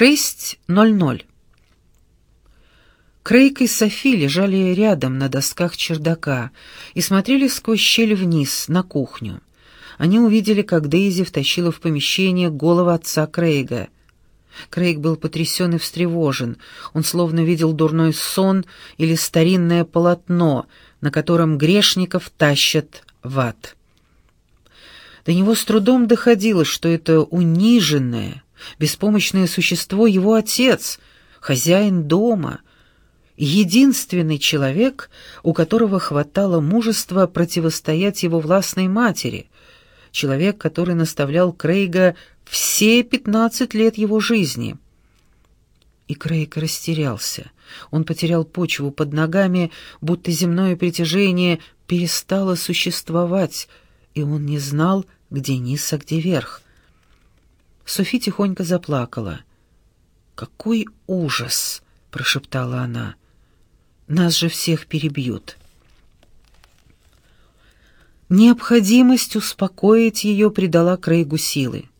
6.00. Крейг и Софи лежали рядом на досках чердака и смотрели сквозь щель вниз, на кухню. Они увидели, как Дейзи втащила в помещение голову отца Крейга. Крейг был потрясен и встревожен. Он словно видел дурной сон или старинное полотно, на котором грешников тащат в ад. До него с трудом доходило, что это униженное, беспомощное существо его отец, хозяин дома — единственный человек, у которого хватало мужества противостоять его властной матери, человек, который наставлял Крейга все пятнадцать лет его жизни. И Крейг растерялся. Он потерял почву под ногами, будто земное притяжение перестало существовать, и он не знал, где низ, а где верх. Софи тихонько заплакала. «Какой ужас!» — прошептала она. Нас же всех перебьют. Необходимость успокоить ее придала Крейгу силы.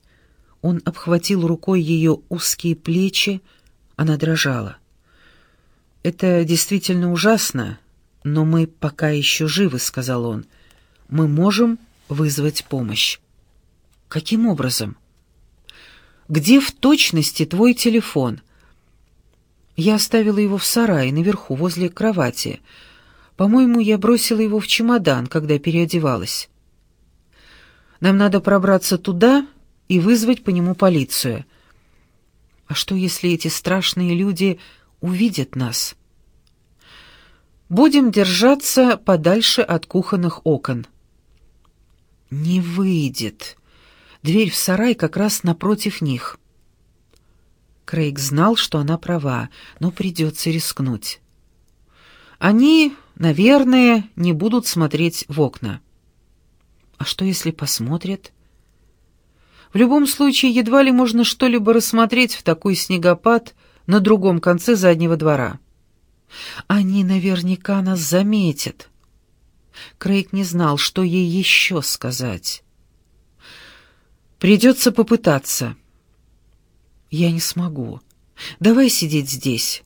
Он обхватил рукой ее узкие плечи, она дрожала. «Это действительно ужасно, но мы пока еще живы», — сказал он. «Мы можем вызвать помощь». «Каким образом?» «Где в точности твой телефон?» Я оставила его в сарае наверху, возле кровати. По-моему, я бросила его в чемодан, когда переодевалась. Нам надо пробраться туда и вызвать по нему полицию. А что, если эти страшные люди увидят нас? Будем держаться подальше от кухонных окон. Не выйдет. Дверь в сарай как раз напротив них. Крейг знал, что она права, но придется рискнуть. Они, наверное, не будут смотреть в окна. А что, если посмотрят? В любом случае, едва ли можно что-либо рассмотреть в такой снегопад на другом конце заднего двора. Они наверняка нас заметят. Крейг не знал, что ей еще сказать. Придется попытаться. «Я не смогу. Давай сидеть здесь».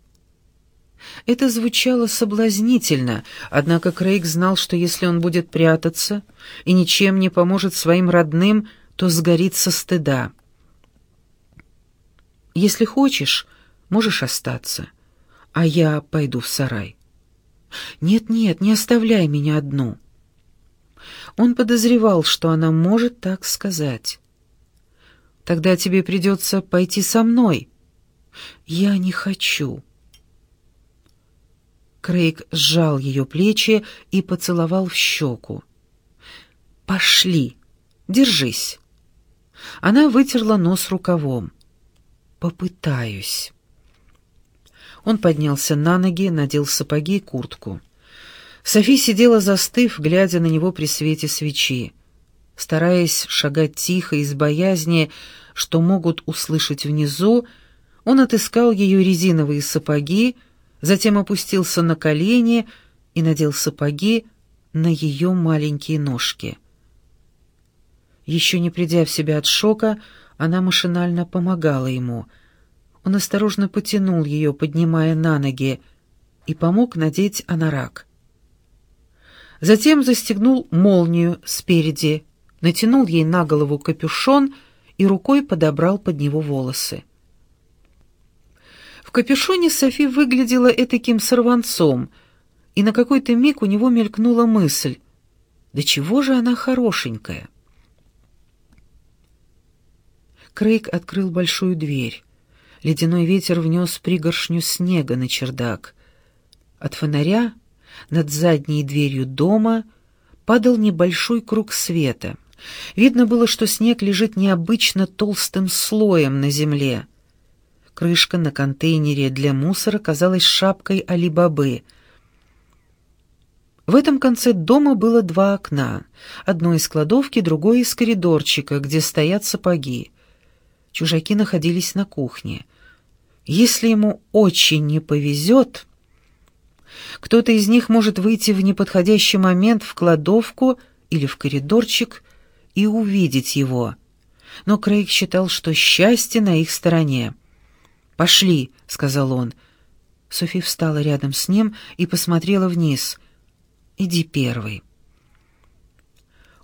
Это звучало соблазнительно, однако Крейг знал, что если он будет прятаться и ничем не поможет своим родным, то сгорит со стыда. «Если хочешь, можешь остаться, а я пойду в сарай». «Нет-нет, не оставляй меня одну». Он подозревал, что она может так сказать. Тогда тебе придется пойти со мной». «Я не хочу». Крейг сжал ее плечи и поцеловал в щеку. «Пошли, держись». Она вытерла нос рукавом. «Попытаюсь». Он поднялся на ноги, надел сапоги и куртку. Софи сидела застыв, глядя на него при свете свечи. Стараясь шагать тихо из боязни, что могут услышать внизу, он отыскал ее резиновые сапоги, затем опустился на колени и надел сапоги на ее маленькие ножки. Еще не придя в себя от шока, она машинально помогала ему. Он осторожно потянул ее, поднимая на ноги, и помог надеть анорак. Затем застегнул молнию спереди натянул ей на голову капюшон и рукой подобрал под него волосы. В капюшоне Софи выглядела этаким сорванцом, и на какой-то миг у него мелькнула мысль, «Да чего же она хорошенькая?» Крейг открыл большую дверь. Ледяной ветер внес пригоршню снега на чердак. От фонаря над задней дверью дома падал небольшой круг света — Видно было, что снег лежит необычно толстым слоем на земле. Крышка на контейнере для мусора казалась шапкой Али-Бабы. В этом конце дома было два окна. Одно из кладовки, другое из коридорчика, где стоят сапоги. Чужаки находились на кухне. Если ему очень не повезет, кто-то из них может выйти в неподходящий момент в кладовку или в коридорчик и увидеть его. Но Крейг считал, что счастье на их стороне. «Пошли», — сказал он. Софи встала рядом с ним и посмотрела вниз. «Иди первый».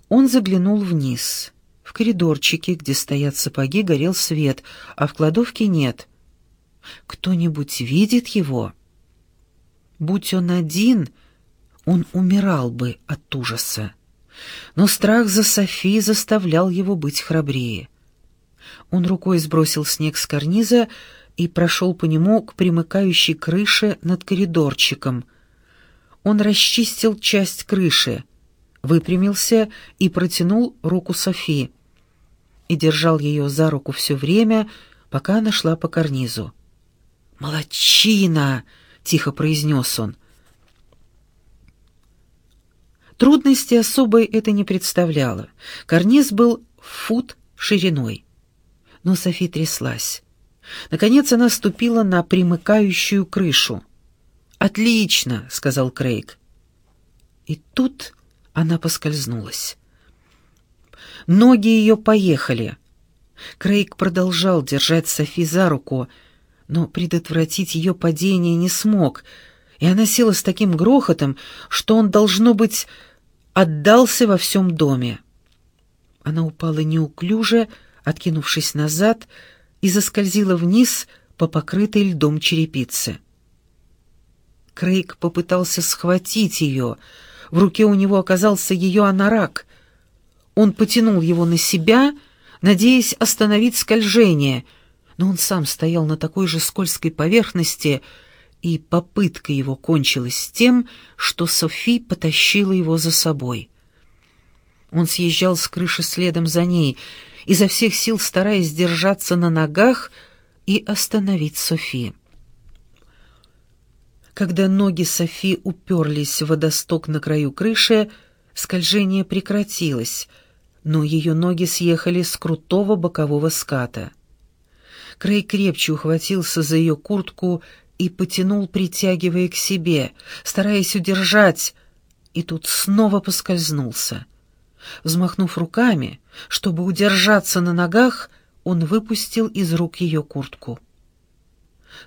Он заглянул вниз. В коридорчике, где стоят сапоги, горел свет, а в кладовке нет. Кто-нибудь видит его? Будь он один, он умирал бы от ужаса. Но страх за Софи заставлял его быть храбрее. Он рукой сбросил снег с карниза и прошел по нему к примыкающей крыше над коридорчиком. Он расчистил часть крыши, выпрямился и протянул руку Софи. И держал ее за руку все время, пока она шла по карнизу. «Молодчина!» — тихо произнес он. Трудности особой это не представляло. Карниз был фут шириной. Но Софи тряслась. Наконец она ступила на примыкающую крышу. «Отлично!» — сказал Крейг. И тут она поскользнулась. Ноги ее поехали. Крейг продолжал держать Софи за руку, но предотвратить ее падение не смог, и она села с таким грохотом, что он, должно быть, отдался во всем доме. Она упала неуклюже, откинувшись назад, и заскользила вниз по покрытой льдом черепице. Крейг попытался схватить ее. В руке у него оказался ее анорак. Он потянул его на себя, надеясь остановить скольжение, но он сам стоял на такой же скользкой поверхности, и попытка его кончилась тем, что Софи потащила его за собой. Он съезжал с крыши следом за ней — изо всех сил стараясь держаться на ногах и остановить Софи. Когда ноги Софи уперлись в водосток на краю крыши, скольжение прекратилось, но ее ноги съехали с крутого бокового ската. Крей крепче ухватился за ее куртку и потянул, притягивая к себе, стараясь удержать, и тут снова поскользнулся. Взмахнув руками, чтобы удержаться на ногах, он выпустил из рук ее куртку.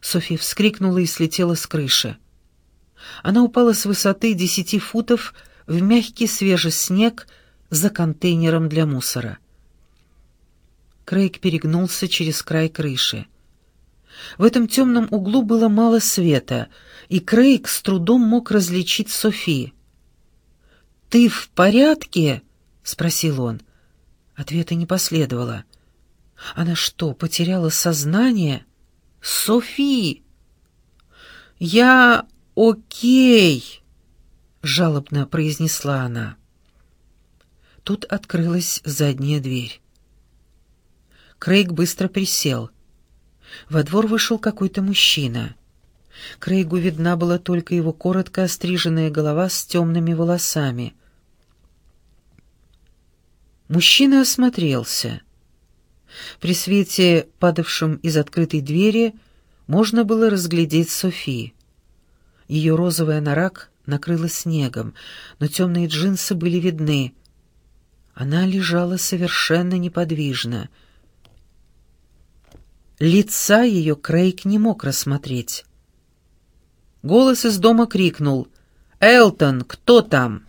София вскрикнула и слетела с крыши. Она упала с высоты десяти футов в мягкий свежий снег за контейнером для мусора. Крейг перегнулся через край крыши. В этом темном углу было мало света, и Крейг с трудом мог различить Софи. «Ты в порядке?» — спросил он. Ответа не последовало. Она что, потеряла сознание? Софи! Я окей, жалобно произнесла она. Тут открылась задняя дверь. Крейг быстро присел. Во двор вышел какой-то мужчина. Крейгу видна была только его коротко остриженная голова с темными волосами — Мужчина осмотрелся. При свете, падавшем из открытой двери, можно было разглядеть Софи. Ее розовый анорак накрыло снегом, но темные джинсы были видны. Она лежала совершенно неподвижно. Лица ее Крейг не мог рассмотреть. Голос из дома крикнул «Элтон, кто там?»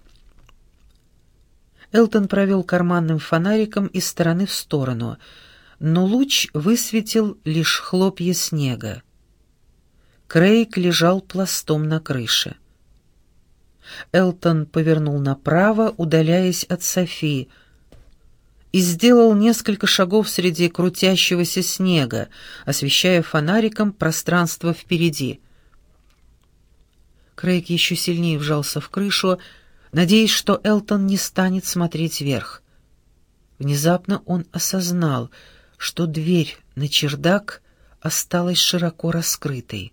Элтон провел карманным фонариком из стороны в сторону, но луч высветил лишь хлопья снега. Крейг лежал пластом на крыше. Элтон повернул направо, удаляясь от Софи, и сделал несколько шагов среди крутящегося снега, освещая фонариком пространство впереди. Крейг еще сильнее вжался в крышу, надеясь, что Элтон не станет смотреть вверх. Внезапно он осознал, что дверь на чердак осталась широко раскрытой.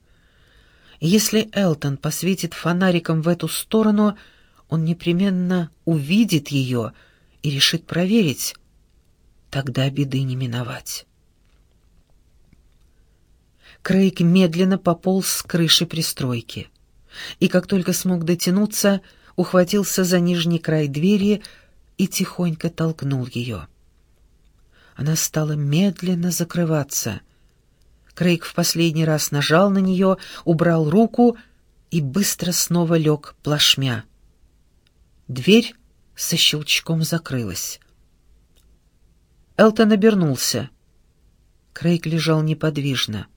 Если Элтон посветит фонариком в эту сторону, он непременно увидит ее и решит проверить. Тогда беды не миновать. Крейг медленно пополз с крыши пристройки. И как только смог дотянуться, ухватился за нижний край двери и тихонько толкнул ее. Она стала медленно закрываться. Крейг в последний раз нажал на нее, убрал руку и быстро снова лег плашмя. Дверь со щелчком закрылась. Элтон обернулся. Крейг лежал неподвижно.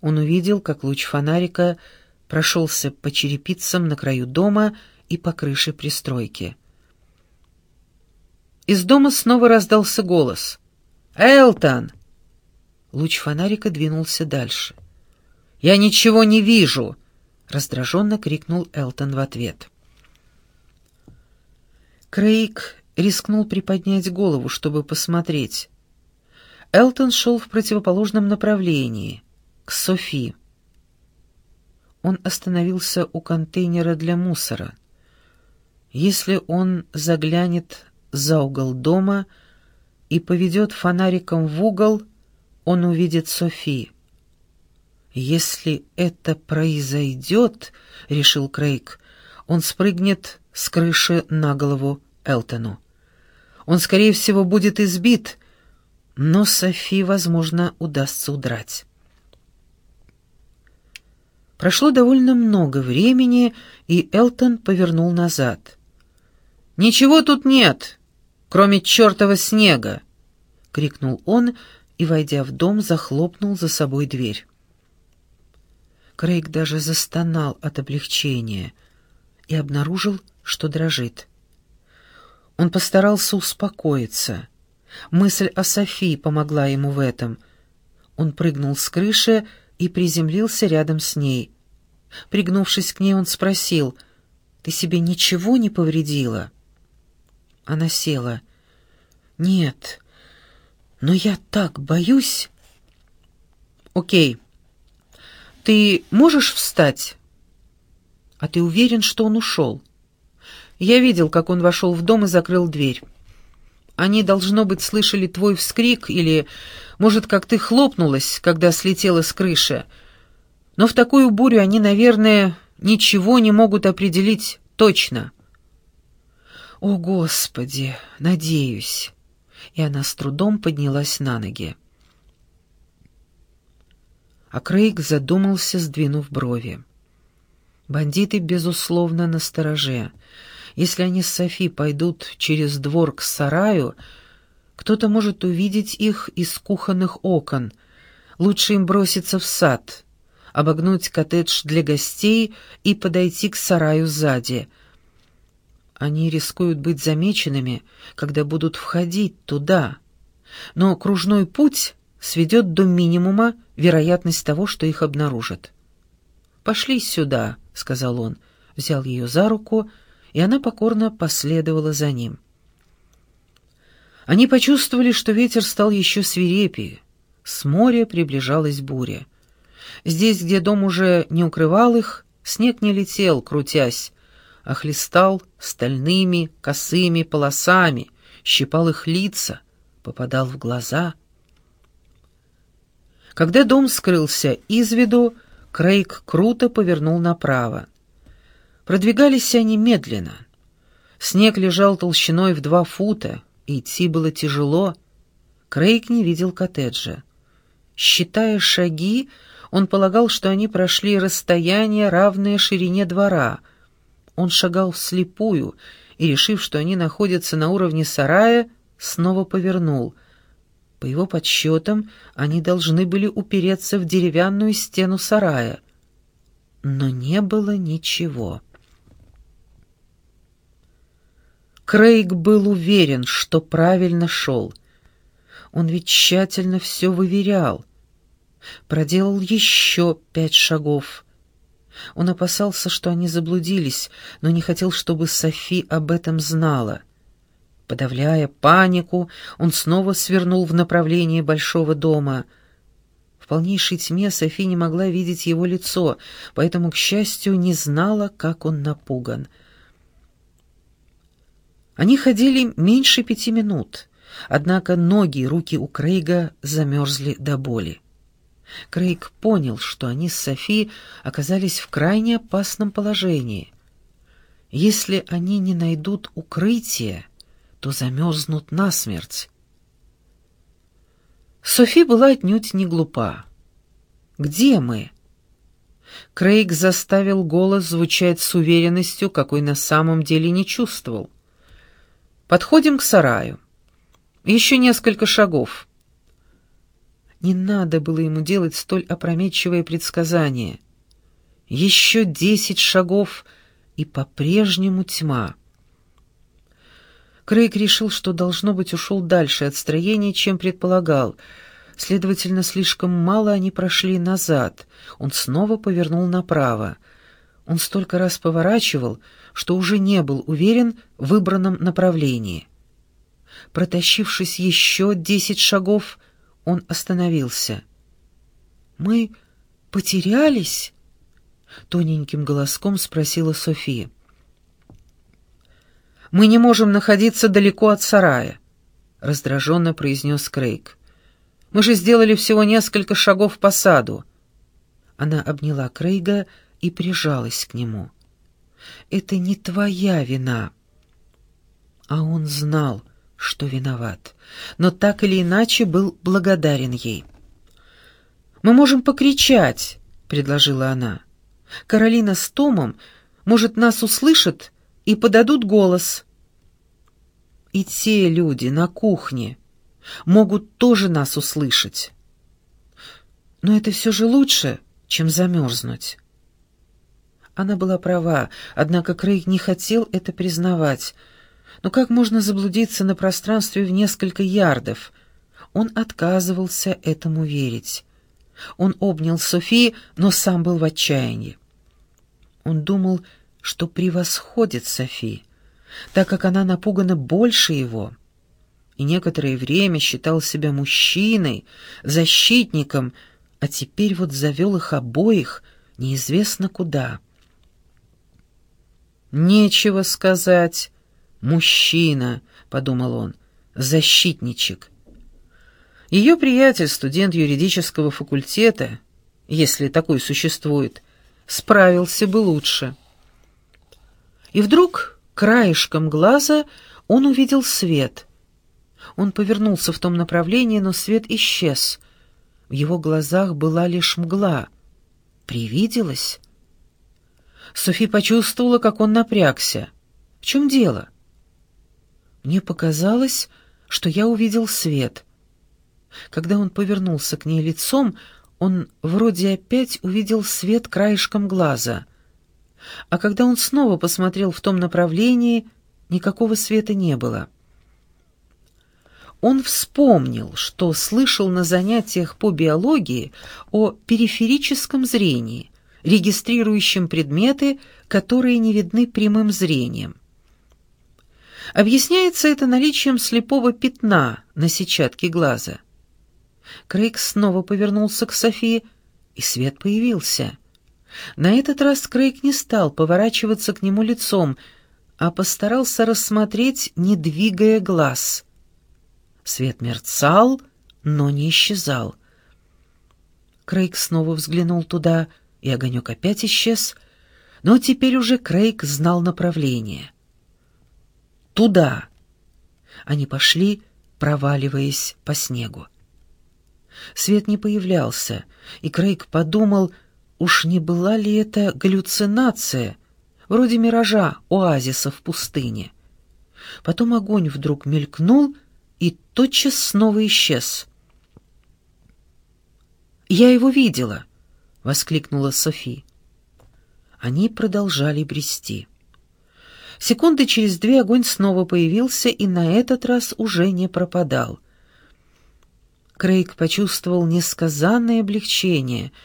Он увидел, как луч фонарика прошелся по черепицам на краю дома и по крыше пристройки. Из дома снова раздался голос. «Элтон!» Луч фонарика двинулся дальше. «Я ничего не вижу!» — раздраженно крикнул Элтон в ответ. Крейг рискнул приподнять голову, чтобы посмотреть. Элтон шел в противоположном направлении, к Софи. Он остановился у контейнера для мусора. Если он заглянет за угол дома и поведет фонариком в угол, он увидит Софи. «Если это произойдет, — решил Крейг, — он спрыгнет с крыши на голову Элтону. Он, скорее всего, будет избит, но Софи, возможно, удастся удрать. Прошло довольно много времени, и Элтон повернул назад. «Ничего тут нет, кроме чертова снега!» — крикнул он и, войдя в дом, захлопнул за собой дверь. Крейг даже застонал от облегчения и обнаружил, что дрожит. Он постарался успокоиться. Мысль о Софии помогла ему в этом. Он прыгнул с крыши и приземлился рядом с ней. Пригнувшись к ней, он спросил, «Ты себе ничего не повредила?» Она села. «Нет, но я так боюсь...» «Окей. Ты можешь встать?» «А ты уверен, что он ушел?» «Я видел, как он вошел в дом и закрыл дверь. Они, должно быть, слышали твой вскрик или, может, как ты хлопнулась, когда слетела с крыши. Но в такую бурю они, наверное, ничего не могут определить точно». «О, Господи, надеюсь!» И она с трудом поднялась на ноги. А Крейг задумался, сдвинув брови. Бандиты, безусловно, на стороже. Если они с Софи пойдут через двор к сараю, кто-то может увидеть их из кухонных окон. Лучше им броситься в сад, обогнуть коттедж для гостей и подойти к сараю сзади. Они рискуют быть замеченными, когда будут входить туда. Но кружной путь сведет до минимума вероятность того, что их обнаружат. «Пошли сюда», — сказал он, взял ее за руку и она покорно последовала за ним. Они почувствовали, что ветер стал еще свирепее. С моря приближалась буря. Здесь, где дом уже не укрывал их, снег не летел, крутясь, а хлестал стальными косыми полосами, щипал их лица, попадал в глаза. Когда дом скрылся из виду, Крейг круто повернул направо. Продвигались они медленно. Снег лежал толщиной в два фута, и идти было тяжело. Крейг не видел коттеджа. Считая шаги, он полагал, что они прошли расстояние, равное ширине двора. Он шагал вслепую и, решив, что они находятся на уровне сарая, снова повернул. По его подсчетам, они должны были упереться в деревянную стену сарая. Но не было ничего. Крейг был уверен, что правильно шел. Он ведь тщательно все выверял. Проделал еще пять шагов. Он опасался, что они заблудились, но не хотел, чтобы Софи об этом знала. Подавляя панику, он снова свернул в направлении большого дома. В полнейшей тьме Софи не могла видеть его лицо, поэтому, к счастью, не знала, как он напуган — они ходили меньше пяти минут, однако ноги и руки у Крейга замерзли до боли. Крейг понял, что они с Софи оказались в крайне опасном положении. Если они не найдут укрытия, то замерзнут насмерть. Софи была отнюдь не глупа. «Где мы?» Крейг заставил голос звучать с уверенностью, какой на самом деле не чувствовал. «Подходим к сараю. Еще несколько шагов». Не надо было ему делать столь опрометчивое предсказание. Еще десять шагов, и по-прежнему тьма. Крейг решил, что, должно быть, ушел дальше от строения, чем предполагал. Следовательно, слишком мало они прошли назад. Он снова повернул направо. Он столько раз поворачивал, что уже не был уверен в выбранном направлении. Протащившись еще десять шагов, он остановился. «Мы потерялись?» — тоненьким голоском спросила София. Мы не можем находиться далеко от сарая», — раздраженно произнес Крейг. «Мы же сделали всего несколько шагов по саду». Она обняла Крейга и прижалась к нему. «Это не твоя вина». А он знал, что виноват, но так или иначе был благодарен ей. «Мы можем покричать», — предложила она. «Каролина с Томом, может, нас услышат и подадут голос. И те люди на кухне могут тоже нас услышать. Но это все же лучше, чем замерзнуть. Она была права, однако Крейг не хотел это признавать. Но как можно заблудиться на пространстве в несколько ярдов? Он отказывался этому верить. Он обнял Софи, но сам был в отчаянии. Он думал, что превосходит Софи, так как она напугана больше его, и некоторое время считал себя мужчиной, защитником, а теперь вот завел их обоих неизвестно куда. «Нечего сказать. Мужчина», — подумал он, — «защитничек». Ее приятель, студент юридического факультета, если такой существует, справился бы лучше. И вдруг, краешком глаза, он увидел свет. Он повернулся в том направлении, но свет исчез. В его глазах была лишь мгла. Привиделось? Софи почувствовала, как он напрягся. В чем дело? Мне показалось, что я увидел свет. Когда он повернулся к ней лицом, он вроде опять увидел свет краешком глаза — а когда он снова посмотрел в том направлении, никакого света не было. Он вспомнил, что слышал на занятиях по биологии о периферическом зрении, регистрирующем предметы, которые не видны прямым зрением. Объясняется это наличием слепого пятна на сетчатке глаза. Крейг снова повернулся к Софии, и свет появился — на этот раз Крейг не стал поворачиваться к нему лицом, а постарался рассмотреть, не двигая глаз. Свет мерцал, но не исчезал. Крейг снова взглянул туда, и огонек опять исчез, но теперь уже Крейг знал направление. «Туда!» Они пошли, проваливаясь по снегу. Свет не появлялся, и Крейг подумал — Уж не была ли это галлюцинация, вроде миража оазиса в пустыне? Потом огонь вдруг мелькнул и тотчас снова исчез. «Я его видела!» — воскликнула Софи. Они продолжали брести. Секунды через две огонь снова появился и на этот раз уже не пропадал. Крейг почувствовал несказанное облегчение —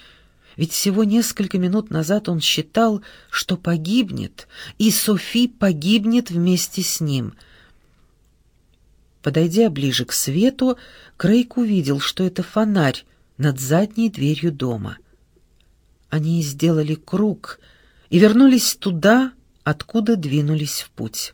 ведь всего несколько минут назад он считал, что погибнет, и Софи погибнет вместе с ним. Подойдя ближе к свету, Крейг увидел, что это фонарь над задней дверью дома. Они сделали круг и вернулись туда, откуда двинулись в путь.